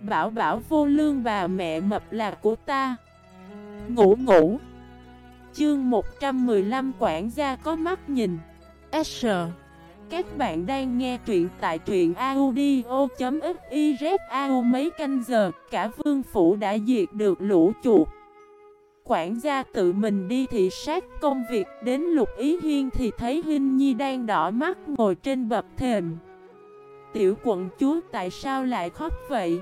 Bảo bảo vô lương bà mẹ mập là của ta. Ngủ ngủ. Chương 115 quản gia có mắt nhìn. S. Các bạn đang nghe truyện tại truyện audio.xyzau mấy canh giờ, Cả vương phủ đã diệt được lũ chuột. Quản gia tự mình đi thị sát công việc, Đến lục ý huyên thì thấy huynh Nhi đang đỏ mắt ngồi trên bậc thềm. Tiểu quận chúa tại sao lại khóc vậy?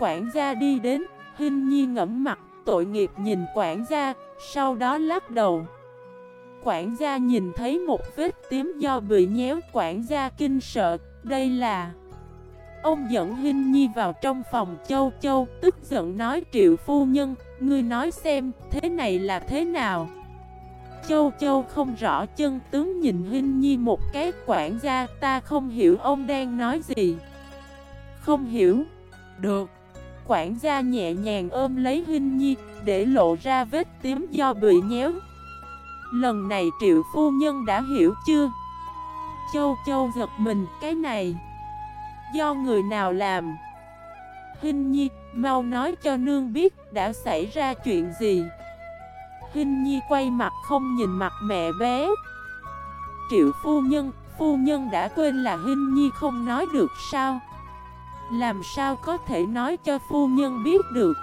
Quản gia đi đến, Hinh Nhi ngẫm mặt, tội nghiệp nhìn quản gia, sau đó lắc đầu. Quản gia nhìn thấy một vết tím do bị nhéo quản gia kinh sợ, đây là... Ông dẫn Hinh Nhi vào trong phòng châu châu, tức giận nói triệu phu nhân, ngươi nói xem, thế này là thế nào? Châu Châu không rõ chân tướng nhìn Hinh Nhi một cái quản gia ta không hiểu ông đang nói gì Không hiểu Được Quản gia nhẹ nhàng ôm lấy Hinh Nhi để lộ ra vết tím do bị nhéo. Lần này triệu phu nhân đã hiểu chưa? Châu Châu giật mình cái này Do người nào làm? Hinh Nhi mau nói cho nương biết đã xảy ra chuyện gì. Hinh Nhi quay mặt không nhìn mặt mẹ bé. Triệu phu nhân, phu nhân đã quên là Hinh Nhi không nói được sao? Làm sao có thể nói cho phu nhân biết được?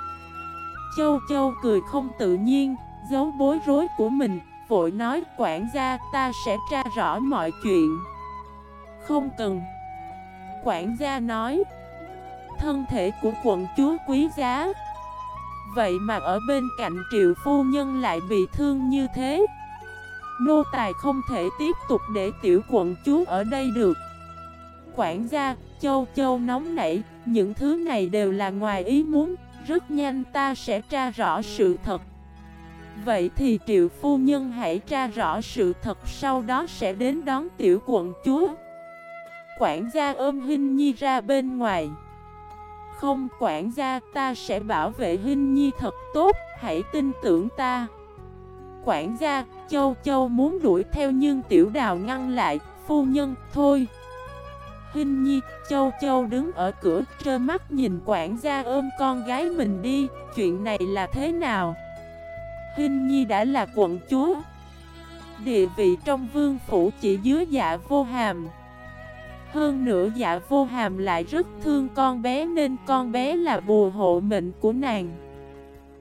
Châu Châu cười không tự nhiên, giấu bối rối của mình Vội nói quản gia ta sẽ tra rõ mọi chuyện. Không cần. Quản gia nói Thân thể của quận chúa quý giá. Vậy mà ở bên cạnh triệu phu nhân lại bị thương như thế. Nô tài không thể tiếp tục để tiểu quận chúa ở đây được. Quản gia, châu châu nóng nảy, Những thứ này đều là ngoài ý muốn, Rất nhanh ta sẽ tra rõ sự thật. Vậy thì triệu phu nhân hãy tra rõ sự thật, Sau đó sẽ đến đón tiểu quận chúa. Quản gia ôm Hinh Nhi ra bên ngoài. Không, quản gia, ta sẽ bảo vệ Hinh Nhi thật tốt, Hãy tin tưởng ta. Quản gia, Châu Châu muốn đuổi theo nhưng tiểu đào ngăn lại, Phu nhân, thôi. Hinh Nhi Châu Châu đứng ở cửa trơ mắt nhìn quản gia ôm con gái mình đi. Chuyện này là thế nào? Hinh Nhi đã là quận chúa. Địa vị trong vương phủ chỉ dưới dạ vô hàm. Hơn nữa dạ vô hàm lại rất thương con bé nên con bé là bùa hộ mệnh của nàng.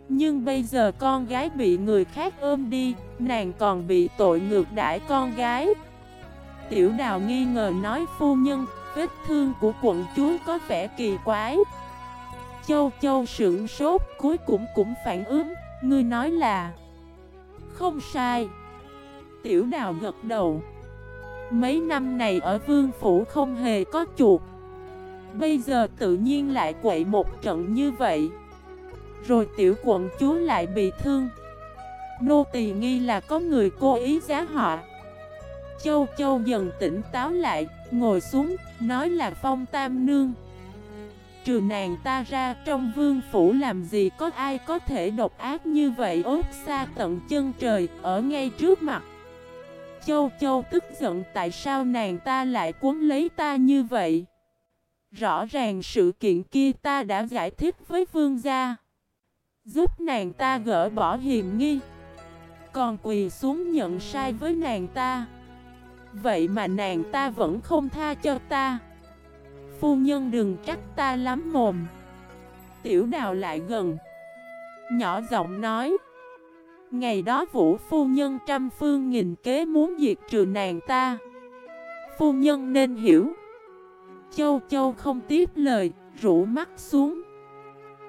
Nhưng bây giờ con gái bị người khác ôm đi, nàng còn bị tội ngược đãi con gái. Tiểu đào nghi ngờ nói phu nhân, vết thương của quận chúa có vẻ kỳ quái. Châu châu sững sốt cuối cùng cũng phản ứng, ngươi nói là Không sai. Tiểu đào gật đầu. Mấy năm này ở vương phủ không hề có chuột. Bây giờ tự nhiên lại quậy một trận như vậy. Rồi tiểu quận chúa lại bị thương. Nô tỳ nghi là có người cố ý giá họ Châu Châu dần tỉnh táo lại, Ngồi xuống, Nói là phong tam nương Trừ nàng ta ra, trong vương phủ làm gì có ai có thể độc ác như vậy ốt xa tận chân trời, Ở ngay trước mặt Châu Châu tức giận, tại sao nàng ta lại cuốn lấy ta như vậy. Rõ ràng sự kiện kia ta đã giải thích với vương gia. Giúp nàng ta gỡ bỏ hiểm nghi. Còn quỳ xuống nhận sai với nàng ta. Vậy mà nàng ta vẫn không tha cho ta. Phu nhân đừng trách ta lắm mồm. Tiểu đào lại gần. Nhỏ giọng nói. Ngày đó vũ phu nhân trăm phương nghìn kế muốn diệt trừ nàng ta Phu nhân nên hiểu Châu châu không tiếp lời, rủ mắt xuống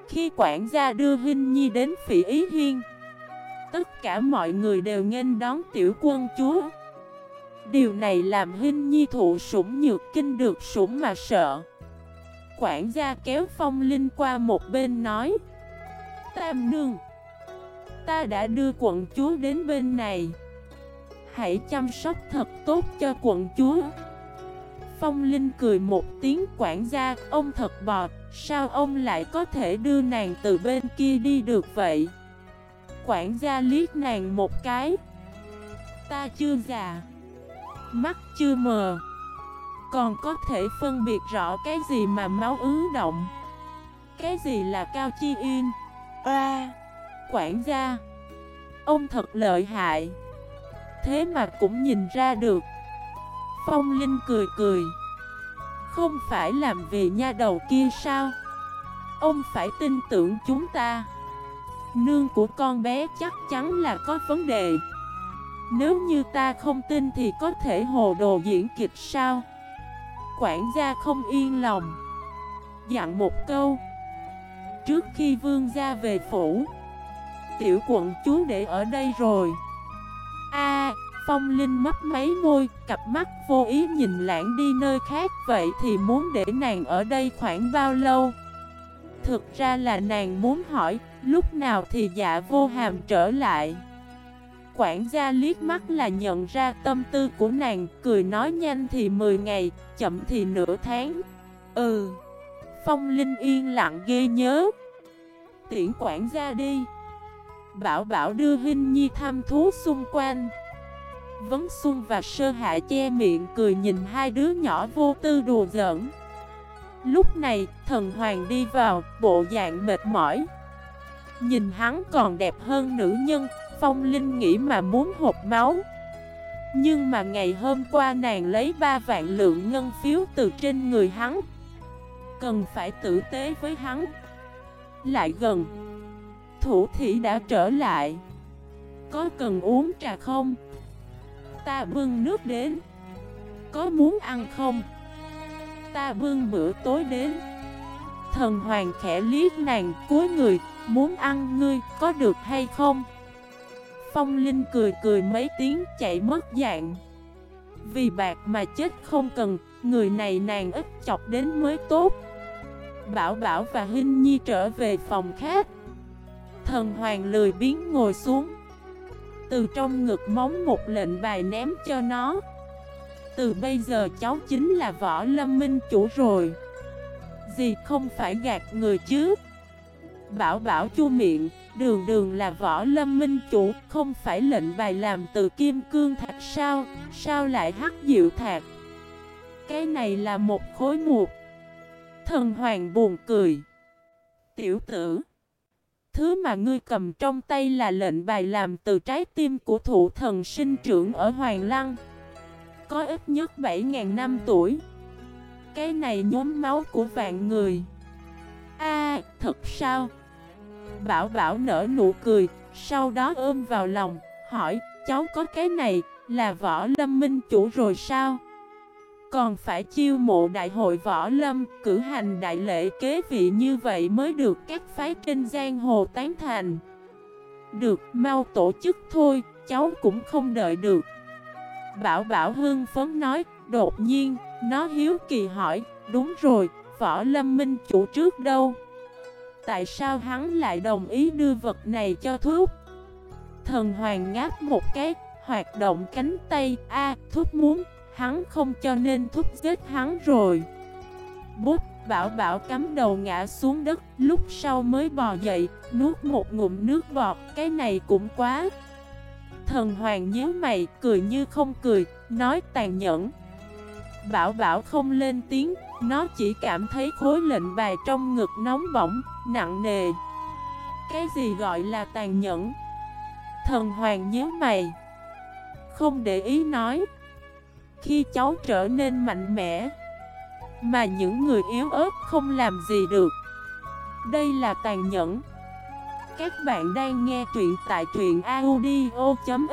Khi quản gia đưa Hinh Nhi đến phỉ ý hiên Tất cả mọi người đều nghênh đón tiểu quân chúa Điều này làm Hinh Nhi thụ sủng nhược kinh được sủng mà sợ. Quản gia kéo phong linh qua một bên nói, Tam nương, Ta đã đưa quận chúa đến bên này. Hãy chăm sóc thật tốt cho quận chúa. Phong Linh cười một tiếng, quản gia, Ông thật bọt, Sao ông lại có thể đưa nàng từ bên kia đi được vậy? Quản gia liếc nàng một cái, Ta chưa già. Mắt chưa mờ. Còn có thể phân biệt rõ cái gì mà máu ứ động? Cái gì là Cao Chi Yên? A. Quản gia Ông thật lợi hại. Thế mà cũng nhìn ra được. Phong Linh cười cười. Không phải làm vì nha đầu kia sao? Ông phải tin tưởng chúng ta. Nương của con bé chắc chắn là có vấn đề nếu như ta không tin thì có thể hồ đồ diễn kịch sao? Quản gia không yên lòng. Dặn một câu. Trước khi vương gia về phủ, Tiểu quận chúa để ở đây rồi. A, Phong Linh mất máy môi, Cặp mắt vô ý nhìn lãng đi nơi khác. Vậy thì muốn để nàng ở đây khoảng bao lâu? Thực ra là nàng muốn hỏi, Lúc nào thì dạ vô hàm trở lại? Quản gia liếc mắt là nhận ra tâm tư của nàng Cười nói nhanh thì 10 ngày Chậm thì nửa tháng. Ừ. Phong Linh yên lặng ghê nhớ. Tiễn quản gia đi. Bảo bảo đưa Hinh Nhi thăm thú xung quanh. Vấn Xuân và Sơ Hạ che miệng cười nhìn hai đứa nhỏ vô tư đùa giỡn. Lúc này, thần hoàng đi vào, bộ dạng mệt mỏi. Nhìn hắn còn đẹp hơn nữ nhân, Phong Linh nghĩ mà muốn hộp máu Nhưng mà ngày hôm qua nàng lấy 3 vạn lượng ngân phiếu từ trên người hắn Cần phải tử tế với hắn Lại gần, Thủ thị đã trở lại Có cần uống trà không? Ta bưng nước đến Có muốn ăn không? Ta bưng bữa tối đến Thần hoàng khẽ liếc nàng cuối người, Muốn ăn ngươi có được hay không? Phong Linh cười cười mấy tiếng chạy mất dạng. Vì bạc mà chết không cần, Người này nàng ít chọc đến mới tốt. Bảo Bảo và Hinh Nhi trở về phòng khác. Thần hoàng lười biến ngồi xuống. Từ trong ngực móng một lệnh bài ném cho nó. Từ bây giờ cháu chính là võ lâm minh chủ rồi. Gì không phải gạt người chứ? Bảo bảo chu miệng. Đường đường là võ lâm minh chủ, Không phải lệnh bài làm từ kim cương thạch sao? Sao lại hắc diệu thạch Cái này là một khối mục. Thần hoàng buồn cười. Tiểu tử, Thứ mà ngươi cầm trong tay là lệnh bài làm từ trái tim của thụ thần sinh trưởng ở Hoàng Lăng. Có ít nhất 7.000 năm tuổi. Cái này nhóm máu của vạn người. A, thật sao? Bảo Bảo nở nụ cười, sau đó ôm vào lòng, hỏi, cháu có cái này, là võ lâm minh chủ rồi sao? Còn phải chiêu mộ đại hội võ lâm, cử hành đại lễ kế vị như vậy mới được các phái trên giang hồ tán thành. Được, mau tổ chức thôi, cháu cũng không đợi được. Bảo Bảo hưng phấn nói, đột nhiên, nó hiếu kỳ hỏi, đúng rồi, võ lâm minh chủ trước đâu? Tại sao hắn lại đồng ý đưa vật này cho thuốc? Thần hoàng ngáp một cái, hoạt động cánh tay, a thuốc muốn Hắn không cho nên thúc giết hắn rồi. Bút bảo bảo cắm đầu ngã xuống đất Lúc sau mới bò dậy Nuốt một ngụm nước bọt Cái này cũng quá. Thần hoàng nhớ mày cười như không cười Nói tàn nhẫn. Bảo bảo không lên tiếng nó chỉ cảm thấy khối lệnh bài trong ngực nóng bỏng, Nặng nề. Cái gì gọi là tàn nhẫn? Thần hoàng nhớ mày. Không để ý nói. Khi cháu trở nên mạnh mẽ, Mà những người yếu ớt không làm gì được. Đây là tàn nhẫn. Các bạn đang nghe truyện tại truyện audio.fif